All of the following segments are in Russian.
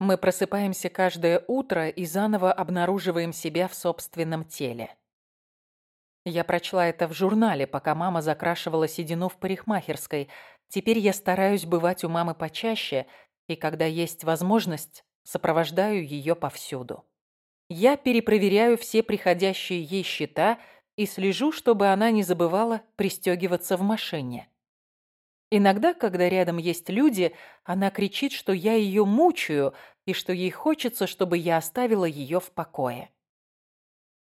Мы просыпаемся каждое утро и заново обнаруживаем себя в собственном теле. Я прочла это в журнале, пока мама закрашивала седину в парикмахерской. Теперь я стараюсь бывать у мамы почаще, и когда есть возможность, сопровождаю ее повсюду. Я перепроверяю все приходящие ей счета и слежу, чтобы она не забывала пристегиваться в машине. Иногда, когда рядом есть люди, она кричит, что я ее мучаю и что ей хочется, чтобы я оставила ее в покое.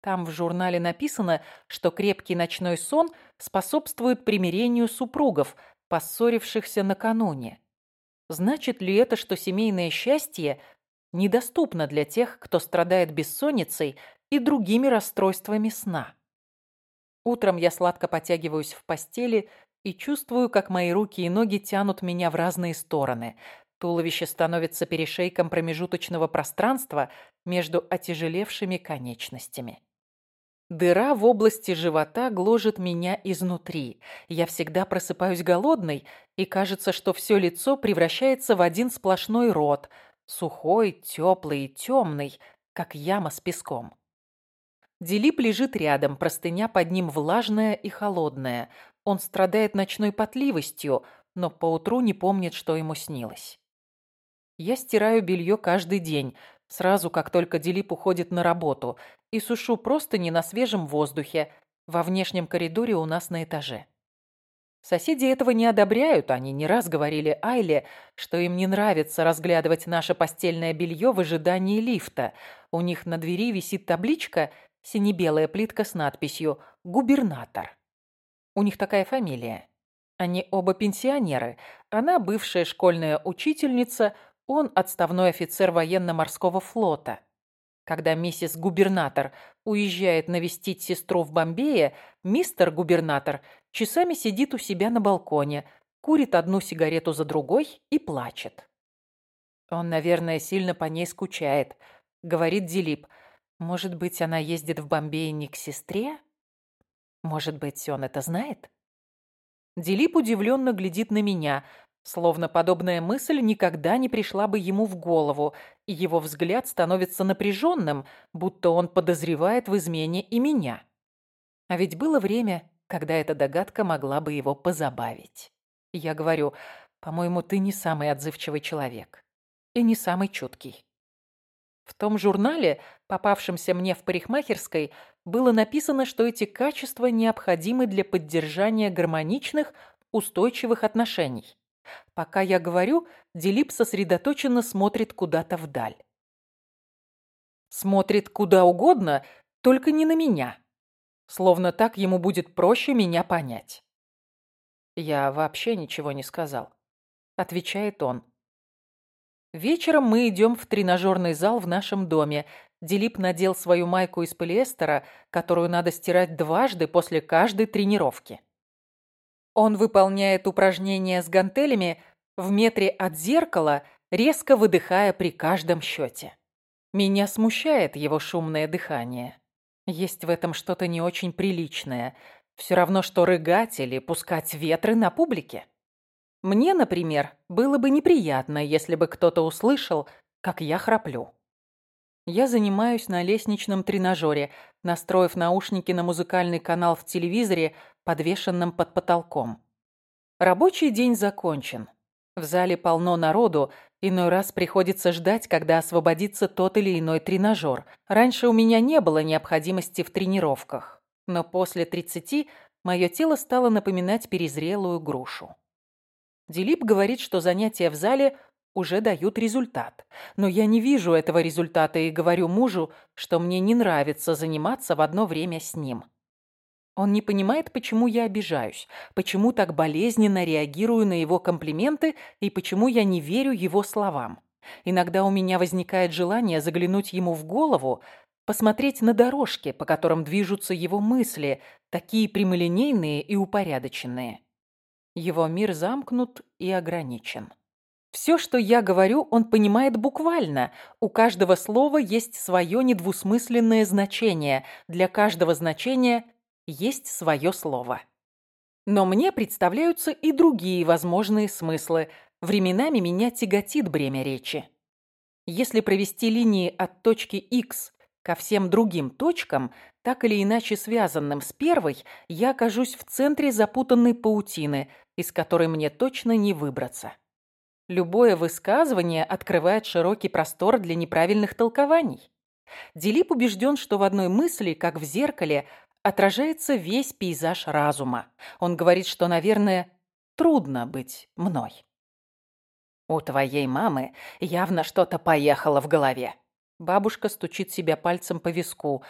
Там в журнале написано, что крепкий ночной сон способствует примирению супругов, поссорившихся накануне. Значит ли это, что семейное счастье недоступно для тех, кто страдает бессонницей и другими расстройствами сна? Утром я сладко потягиваюсь в постели и чувствую, как мои руки и ноги тянут меня в разные стороны. Туловище становится перешейком промежуточного пространства между отяжелевшими конечностями. Дыра в области живота гложет меня изнутри. Я всегда просыпаюсь голодной, и кажется, что все лицо превращается в один сплошной рот, сухой, теплый и темный, как яма с песком. Дилип лежит рядом, простыня под ним влажная и холодная. Он страдает ночной потливостью, но поутру не помнит, что ему снилось. Я стираю белье каждый день, сразу как только Дилип уходит на работу, и сушу просто не на свежем воздухе, во внешнем коридоре у нас на этаже. Соседи этого не одобряют, они не раз говорили Айле, что им не нравится разглядывать наше постельное белье в ожидании лифта. У них на двери висит табличка, сине-белая плитка с надписью «Губернатор». У них такая фамилия. Они оба пенсионеры. Она бывшая школьная учительница, он отставной офицер военно-морского флота. Когда миссис губернатор уезжает навестить сестру в Бомбее, мистер губернатор часами сидит у себя на балконе, курит одну сигарету за другой и плачет. Он, наверное, сильно по ней скучает, говорит Дилип. Может быть, она ездит в Бомбее не к сестре? Может быть, он это знает? Дилип удивленно глядит на меня, словно подобная мысль никогда не пришла бы ему в голову, и его взгляд становится напряженным, будто он подозревает в измене и меня. А ведь было время, когда эта догадка могла бы его позабавить. Я говорю, по-моему, ты не самый отзывчивый человек и не самый чуткий. В том журнале, попавшемся мне в парикмахерской, было написано, что эти качества необходимы для поддержания гармоничных, устойчивых отношений. Пока я говорю, Дилип сосредоточенно смотрит куда-то вдаль. Смотрит куда угодно, только не на меня. Словно так ему будет проще меня понять. Я вообще ничего не сказал. Отвечает он. Вечером мы идем в тренажерный зал в нашем доме. Дилип надел свою майку из полиэстера, которую надо стирать дважды после каждой тренировки. Он выполняет упражнения с гантелями в метре от зеркала, резко выдыхая при каждом счете. Меня смущает его шумное дыхание. Есть в этом что-то не очень приличное. Все равно, что рыгать или пускать ветры на публике. Мне, например, было бы неприятно, если бы кто-то услышал, как я храплю. Я занимаюсь на лестничном тренажере, настроив наушники на музыкальный канал в телевизоре, подвешенном под потолком. Рабочий день закончен. В зале полно народу, иной раз приходится ждать, когда освободится тот или иной тренажер. Раньше у меня не было необходимости в тренировках, но после 30 мое тело стало напоминать перезрелую грушу. Дилип говорит, что занятия в зале уже дают результат. Но я не вижу этого результата и говорю мужу, что мне не нравится заниматься в одно время с ним. Он не понимает, почему я обижаюсь, почему так болезненно реагирую на его комплименты и почему я не верю его словам. Иногда у меня возникает желание заглянуть ему в голову, посмотреть на дорожки, по которым движутся его мысли, такие прямолинейные и упорядоченные. Его мир замкнут и ограничен. Все, что я говорю, он понимает буквально. У каждого слова есть свое недвусмысленное значение. Для каждого значения есть свое слово. Но мне представляются и другие возможные смыслы. Временами меня тяготит бремя речи. Если провести линии от точки X ко всем другим точкам, так или иначе связанным с первой, я окажусь в центре запутанной паутины, из которой мне точно не выбраться. Любое высказывание открывает широкий простор для неправильных толкований. Делип убежден, что в одной мысли, как в зеркале, отражается весь пейзаж разума. Он говорит, что, наверное, трудно быть мной. У твоей мамы явно что-то поехало в голове. Бабушка стучит себя пальцем по виску.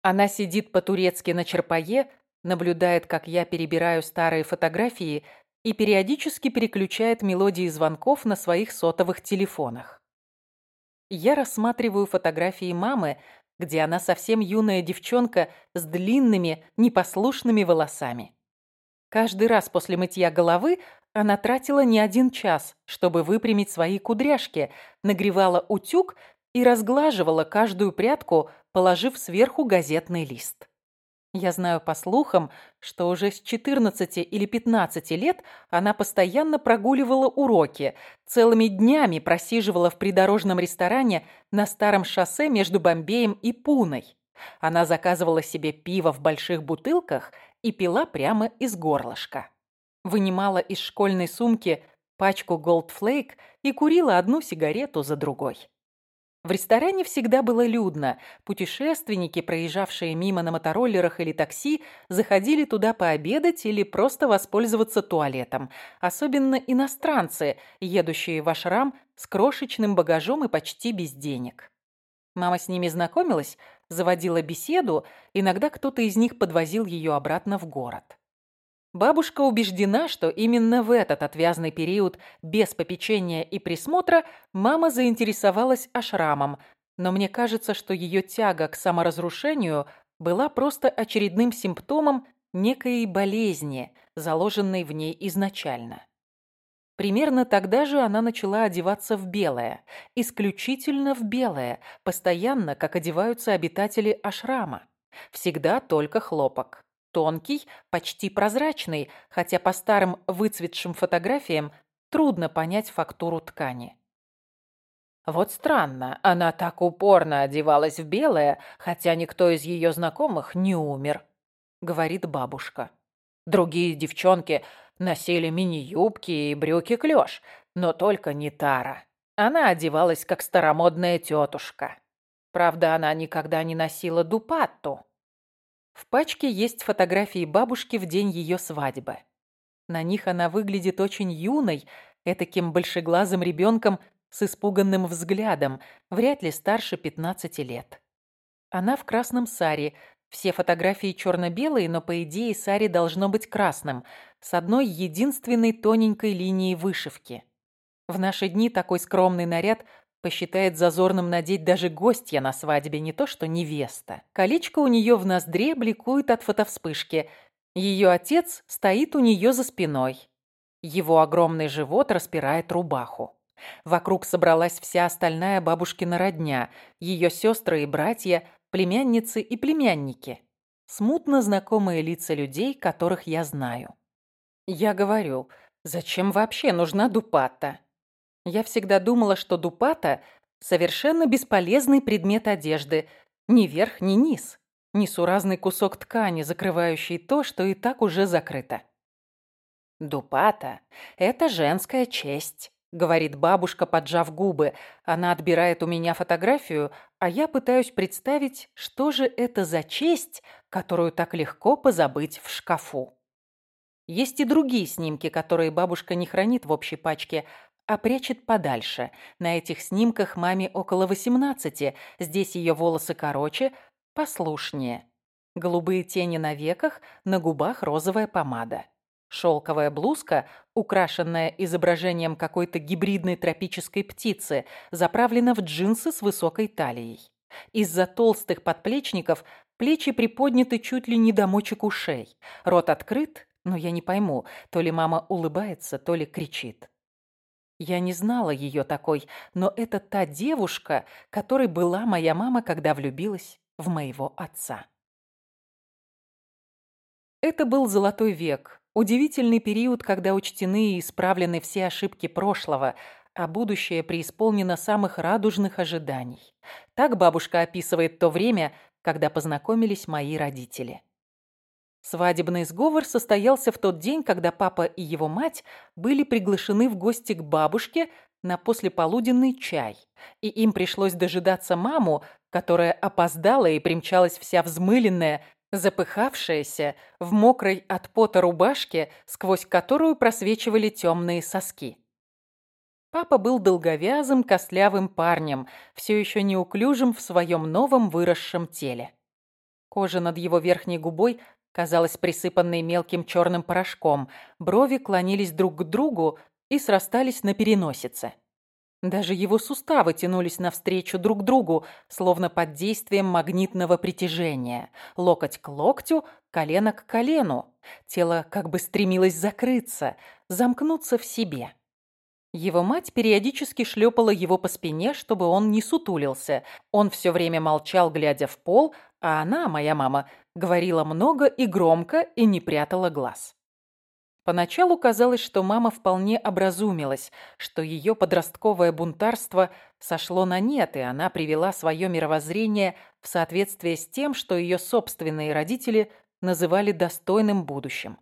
Она сидит по-турецки на черпае, наблюдает, как я перебираю старые фотографии и периодически переключает мелодии звонков на своих сотовых телефонах. Я рассматриваю фотографии мамы, где она совсем юная девчонка с длинными, непослушными волосами. Каждый раз после мытья головы она тратила не один час, чтобы выпрямить свои кудряшки, нагревала утюг и разглаживала каждую прядку, положив сверху газетный лист. Я знаю по слухам, что уже с 14 или 15 лет она постоянно прогуливала уроки, целыми днями просиживала в придорожном ресторане на старом шоссе между Бомбеем и Пуной. Она заказывала себе пиво в больших бутылках и пила прямо из горлышка. Вынимала из школьной сумки пачку Gold Flake и курила одну сигарету за другой. В ресторане всегда было людно. Путешественники, проезжавшие мимо на мотороллерах или такси, заходили туда пообедать или просто воспользоваться туалетом. Особенно иностранцы, едущие в ашрам с крошечным багажом и почти без денег. Мама с ними знакомилась, заводила беседу, иногда кто-то из них подвозил ее обратно в город. Бабушка убеждена, что именно в этот отвязный период без попечения и присмотра мама заинтересовалась ашрамом, но мне кажется, что ее тяга к саморазрушению была просто очередным симптомом некой болезни, заложенной в ней изначально. Примерно тогда же она начала одеваться в белое, исключительно в белое, постоянно, как одеваются обитатели ашрама. Всегда только хлопок. Тонкий, почти прозрачный, хотя по старым выцветшим фотографиям трудно понять фактуру ткани. Вот странно, она так упорно одевалась в белое, хотя никто из ее знакомых не умер, говорит бабушка. Другие девчонки носили мини-юбки и брюки-клёш, но только не Тара. Она одевалась как старомодная тетушка. Правда, она никогда не носила дупатту. В пачке есть фотографии бабушки в день ее свадьбы. На них она выглядит очень юной, этаким большеглазым ребенком с испуганным взглядом, вряд ли старше 15 лет. Она в красном саре, все фотографии черно-белые, но по идее саре должно быть красным, с одной единственной тоненькой линией вышивки. В наши дни такой скромный наряд Посчитает зазорным надеть даже гостья на свадьбе, не то что невеста. Колечко у нее в ноздре бликует от фотовспышки. Ее отец стоит у нее за спиной. Его огромный живот распирает рубаху. Вокруг собралась вся остальная бабушкина родня, ее сестры и братья, племянницы и племянники. Смутно знакомые лица людей, которых я знаю. Я говорю, зачем вообще нужна дупата? Я всегда думала, что дупата – совершенно бесполезный предмет одежды. Ни верх, ни низ. Несуразный кусок ткани, закрывающий то, что и так уже закрыто. «Дупата – это женская честь», – говорит бабушка, поджав губы. Она отбирает у меня фотографию, а я пытаюсь представить, что же это за честь, которую так легко позабыть в шкафу. Есть и другие снимки, которые бабушка не хранит в общей пачке, а прячет подальше. На этих снимках маме около 18, здесь ее волосы короче, послушнее. Голубые тени на веках, на губах розовая помада. Шелковая блузка, украшенная изображением какой-то гибридной тропической птицы, заправлена в джинсы с высокой талией. Из-за толстых подплечников плечи приподняты чуть ли не до мочек ушей. Рот открыт, но я не пойму, то ли мама улыбается, то ли кричит. Я не знала ее такой, но это та девушка, которой была моя мама, когда влюбилась в моего отца. Это был золотой век, удивительный период, когда учтены и исправлены все ошибки прошлого, а будущее преисполнено самых радужных ожиданий. Так бабушка описывает то время, когда познакомились мои родители. Свадебный сговор состоялся в тот день, когда папа и его мать были приглашены в гости к бабушке на послеполуденный чай, и им пришлось дожидаться маму, которая опоздала и примчалась вся взмыленная, запыхавшаяся, в мокрой от пота рубашке, сквозь которую просвечивали темные соски. Папа был долговязым, костлявым парнем, все еще неуклюжим в своем новом выросшем теле. Кожа над его верхней губой казалась присыпанной мелким черным порошком, брови клонились друг к другу и срастались на переносице. Даже его суставы тянулись навстречу друг другу, словно под действием магнитного притяжения. Локоть к локтю, колено к колену. Тело как бы стремилось закрыться, замкнуться в себе. Его мать периодически шлепала его по спине, чтобы он не сутулился. Он все время молчал, глядя в пол, а она, моя мама, говорила много и громко и не прятала глаз. Поначалу казалось, что мама вполне образумилась, что ее подростковое бунтарство сошло на нет, и она привела свое мировоззрение в соответствие с тем, что ее собственные родители называли достойным будущим.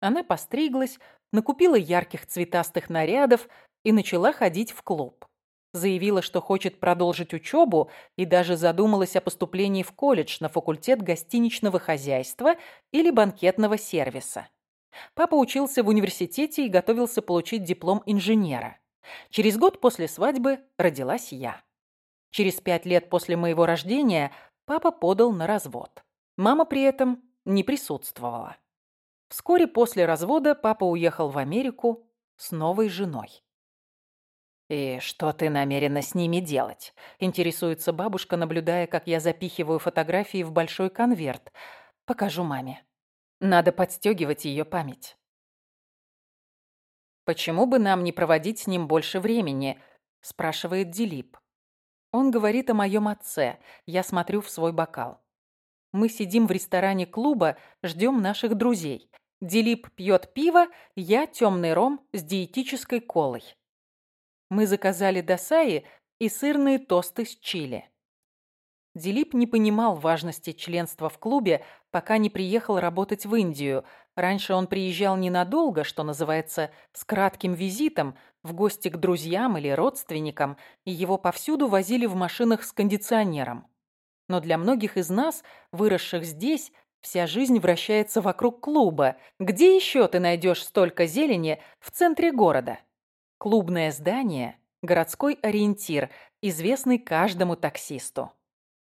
Она постриглась, накупила ярких цветастых нарядов и начала ходить в клуб заявила, что хочет продолжить учебу и даже задумалась о поступлении в колледж на факультет гостиничного хозяйства или банкетного сервиса. Папа учился в университете и готовился получить диплом инженера. Через год после свадьбы родилась я. Через пять лет после моего рождения папа подал на развод. Мама при этом не присутствовала. Вскоре после развода папа уехал в Америку с новой женой. «И что ты намерена с ними делать?» – интересуется бабушка, наблюдая, как я запихиваю фотографии в большой конверт. «Покажу маме. Надо подстегивать ее память». «Почему бы нам не проводить с ним больше времени?» – спрашивает Дилип. Он говорит о моем отце. Я смотрю в свой бокал. Мы сидим в ресторане клуба, ждем наших друзей. Дилип пьет пиво, я темный ром с диетической колой. Мы заказали досаи и сырные тосты с чили. Дилип не понимал важности членства в клубе, пока не приехал работать в Индию. Раньше он приезжал ненадолго, что называется, с кратким визитом, в гости к друзьям или родственникам, и его повсюду возили в машинах с кондиционером. Но для многих из нас, выросших здесь, вся жизнь вращается вокруг клуба. Где еще ты найдешь столько зелени в центре города? Клубное здание – городской ориентир, известный каждому таксисту.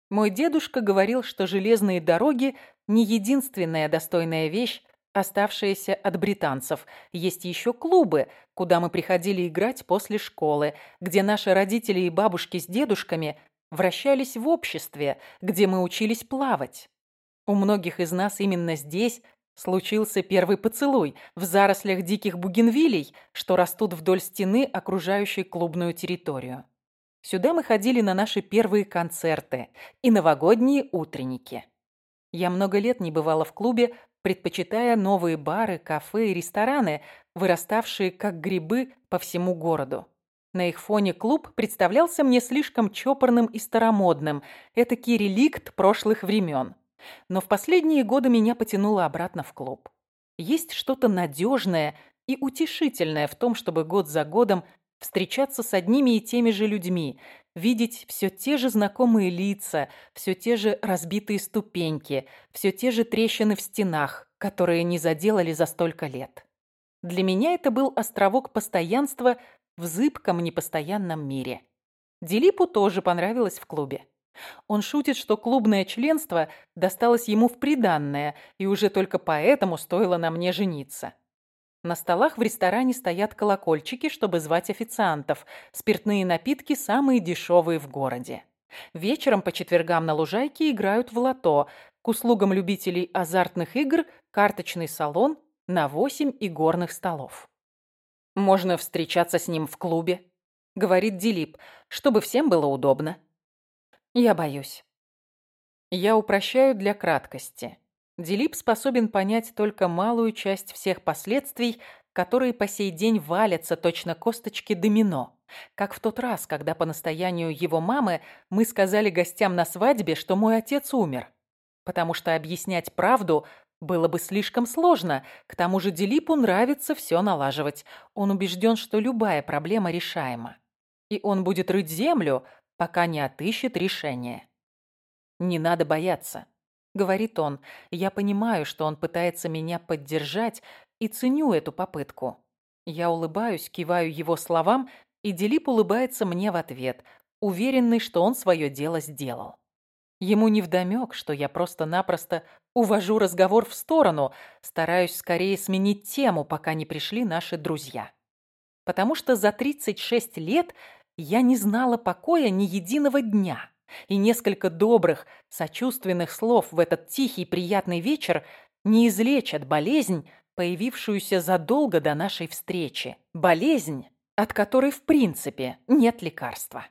Мой дедушка говорил, что железные дороги – не единственная достойная вещь, оставшаяся от британцев. Есть еще клубы, куда мы приходили играть после школы, где наши родители и бабушки с дедушками вращались в обществе, где мы учились плавать. У многих из нас именно здесь Случился первый поцелуй в зарослях диких бугенвилей, что растут вдоль стены, окружающей клубную территорию. Сюда мы ходили на наши первые концерты и новогодние утренники. Я много лет не бывала в клубе, предпочитая новые бары, кафе и рестораны, выраставшие как грибы по всему городу. На их фоне клуб представлялся мне слишком чопорным и старомодным, этакий реликт прошлых времен. Но в последние годы меня потянуло обратно в клуб. Есть что-то надежное и утешительное в том, чтобы год за годом встречаться с одними и теми же людьми, видеть все те же знакомые лица, все те же разбитые ступеньки, все те же трещины в стенах, которые не заделали за столько лет. Для меня это был островок постоянства в зыбком непостоянном мире. Дилипу тоже понравилось в клубе. Он шутит, что клубное членство досталось ему в приданное, и уже только поэтому стоило на мне жениться. На столах в ресторане стоят колокольчики, чтобы звать официантов. Спиртные напитки самые дешевые в городе. Вечером по четвергам на лужайке играют в лото. К услугам любителей азартных игр карточный салон на 8 игорных столов. «Можно встречаться с ним в клубе», — говорит Дилип, «чтобы всем было удобно». Я боюсь. Я упрощаю для краткости. Дилип способен понять только малую часть всех последствий, которые по сей день валятся точно косточки домино. Как в тот раз, когда по настоянию его мамы мы сказали гостям на свадьбе, что мой отец умер. Потому что объяснять правду было бы слишком сложно. К тому же Делипу нравится все налаживать. Он убежден, что любая проблема решаема. И он будет рыть землю, пока не отыщет решение. «Не надо бояться», — говорит он. «Я понимаю, что он пытается меня поддержать и ценю эту попытку». Я улыбаюсь, киваю его словам, и Делип улыбается мне в ответ, уверенный, что он свое дело сделал. Ему невдомёк, что я просто-напросто увожу разговор в сторону, стараюсь скорее сменить тему, пока не пришли наши друзья. Потому что за 36 лет я не знала покоя ни единого дня, и несколько добрых, сочувственных слов в этот тихий приятный вечер не излечат болезнь, появившуюся задолго до нашей встречи. Болезнь, от которой в принципе нет лекарства.